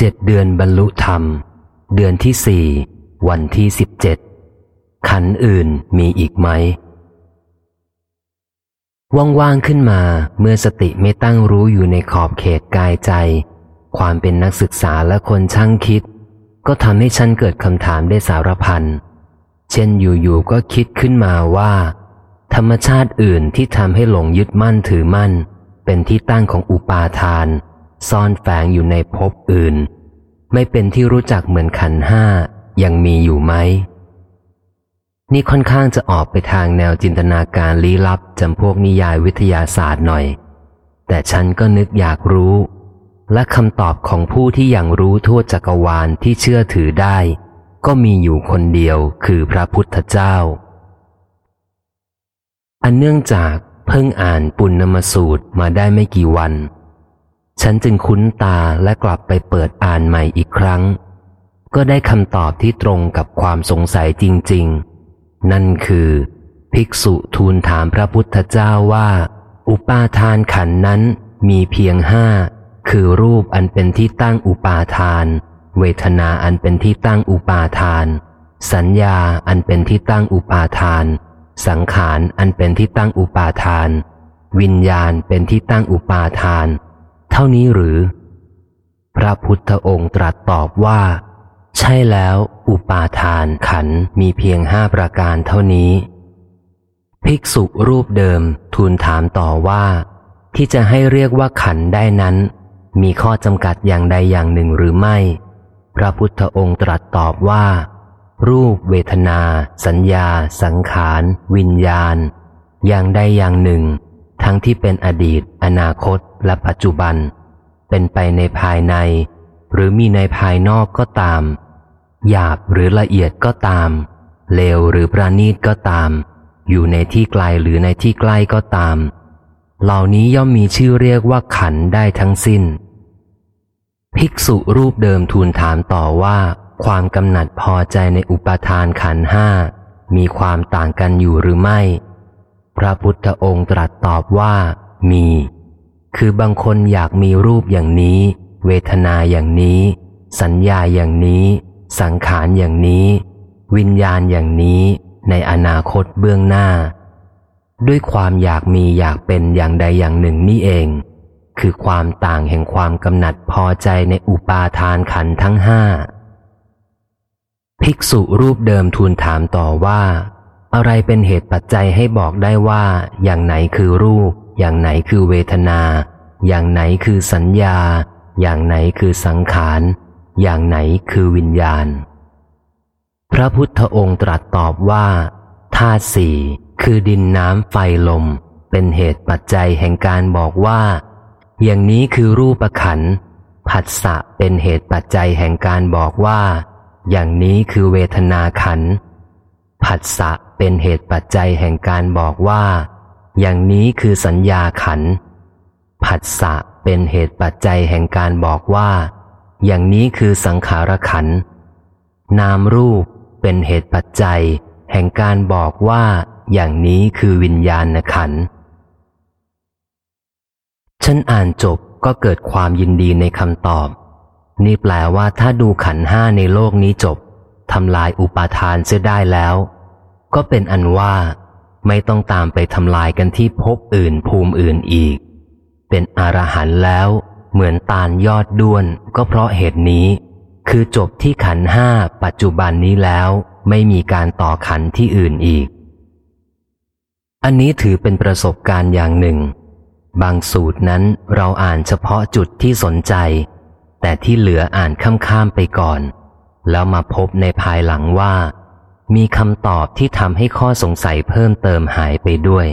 เจ็ดเดือนบรรลุธรรม เดือนที่สี่วันที่สิบเจ็ดขันอื่นมีอีกไหมว่างๆขึ้นมาเมื่อสติไม่ตั้งรู้อยู่ในขอบเขตกายใจ ความเป็นนักศึกษาและคนช่างคิด ก็ทำให้ฉันเกิดคำถามได้สารพันเช่นอยู่ๆก็คิดขึ้นมาว่า ธรรมชาติอื่นที่ทำให้หลงยึดมั่นถือมั่น เป็นที่ตั้งของอุปาทาน ซ่อนแฝงอยู่ในภพอื่น ไม่เป็นที่รู้จักเหมือนขันห้ายังมีอยู่ไหม นี่ค่อนข้างจะออกไปทางแนวจินตนาการลี้ลับจำพวกนิยายวิทยาศาสตร์หน่อย แต่ฉันก็นึกอยากรู้ และคำตอบของผู้ที่ยังรู้ทั่วจักรวาลที่เชื่อถือได้ ก็มีอยู่คนเดียวคือพระพุทธเจ้า อันเนื่องจากเพิ่งอ่านปุณณมสูตรมาได้ไม่กี่วัน ฉันจึงคุ้นตาและกลับไปเปิดอ่านใหม่อีกครั้ง ก็ได้คำตอบที่ตรงกับความสงสัยจริง ๆ นั่นคือ ภิกษุทูลถามพระพุทธเจ้าว่า อุปาทานขันนั้นมีเพียงห้า คือรูปอันเป็นที่ตั้งอุปาทาน เวทนาอันเป็นที่ตั้งอุปาทาน สัญญาอันเป็นที่ตั้งอุปาทาน สังขารอันเป็นที่ตั้งอุปาทาน วิญญาณเป็นที่ตั้งอุปาทาน ท่านี้หรือ พระพุทธองค์ตรัสตอบว่า ใช่แล้ว อุปาทานขันมีเพียงห้าประการเท่านี้ ภิกษุรูปเดิมทูลถามต่อว่า ที่จะให้เรียกว่าขันได้นั้น มีข้อจำกัดอย่างใดอย่างหนึ่งหรือไม่ พระพุทธองค์ตรัสตอบว่า รูปเวทนา สัญญา สังขาร วิญญาณ อย่างใดอย่างหนึ่ง ทั้งที่เป็นอดีต อนาคต และปัจจุบัน เป็นไปในภายใน หรือมีในภายนอกก็ตาม หยาบหรือละเอียดก็ตาม เลวหรือประณีตก็ตาม อยู่ในที่ไกลหรือในที่ใกล้ก็ตาม เหล่านี้ย่อมมีชื่อเรียกว่าขันได้ทั้งสิ้น ภิกษุรูปเดิมทูลถามต่อว่า ความกำหนัดพอใจในอุปทานขันห้ามีความต่างกันอยู่หรือไม่ พระพุทธองค์ตรัสตอบว่ามี คือบางคนอยากมีรูปอย่างนี้ เวทนาอย่างนี้ สัญญาอย่างนี้ สังขารอย่างนี้ วิญญาณอย่างนี้ ในอนาคตเบื้องหน้า ด้วยความอยากมีอยากเป็นอย่างใดอย่างหนึ่งนี่เอง คือความต่างแห่งความกำหนัดพอใจในอุปาทานขันทั้งห้าภิกษุรูปเดิมทูลถามต่อว่า อะไรเป็นเหตุปัจจัยให้บอกได้ว่า อย่างไหนคือรูป อย่างไหนคือเวทนา อย่างไหนคือสัญญา อย่างไหนคือสังขาร อย่างไหนคือวิญญาณ พระพุทธองค์ตรัสตอบว่าธาตุสี่คือดินน้ำไฟลม เป็นเหตุปัจจัยแห่งการบอกว่า อย่างนี้คือรูปขันผัสสะเป็นเหตุปัจจัยแห่งการบอกว่า อย่างนี้คือเวทนาขันผัสสะเป็นเหตุปัจจัยแห่งการบอกว่า อย่างนี้คือสัญญาขัน ผัสสะเป็นเหตุปัจจัยแห่งการบอกว่า อย่างนี้คือสังขารขัน นามรูปเป็นเหตุปัจจัย แห่งการบอกว่า อย่างนี้คือวิญญาณขัน ฉันอ่านจบก็เกิดความยินดีในคำตอบ นี่แปลว่าถ้าดูขันห้าในโลกนี้จบทำลายอุปาทานเสียได้แล้ว ก็เป็นอันว่า ไม่ต้องตามไปทำลายกันที่ภพอื่นภูมิอื่นอีก เป็นอรหันต์แล้วเหมือนตาลยอดด้วนก็เพราะเหตุนี้ คือจบที่ขันห้าปัจจุบันนี้แล้วไม่มีการต่อขันที่อื่นอีก อันนี้ถือเป็นประสบการณ์อย่างหนึ่ง บางสูตรนั้นเราอ่านเฉพาะจุดที่สนใจ แต่ที่เหลืออ่านข้ามๆไปก่อน แล้วมาพบในภายหลังว่า มีคำตอบที่ทำให้ข้อสงสัยเพิ่มเติมหายไปด้วย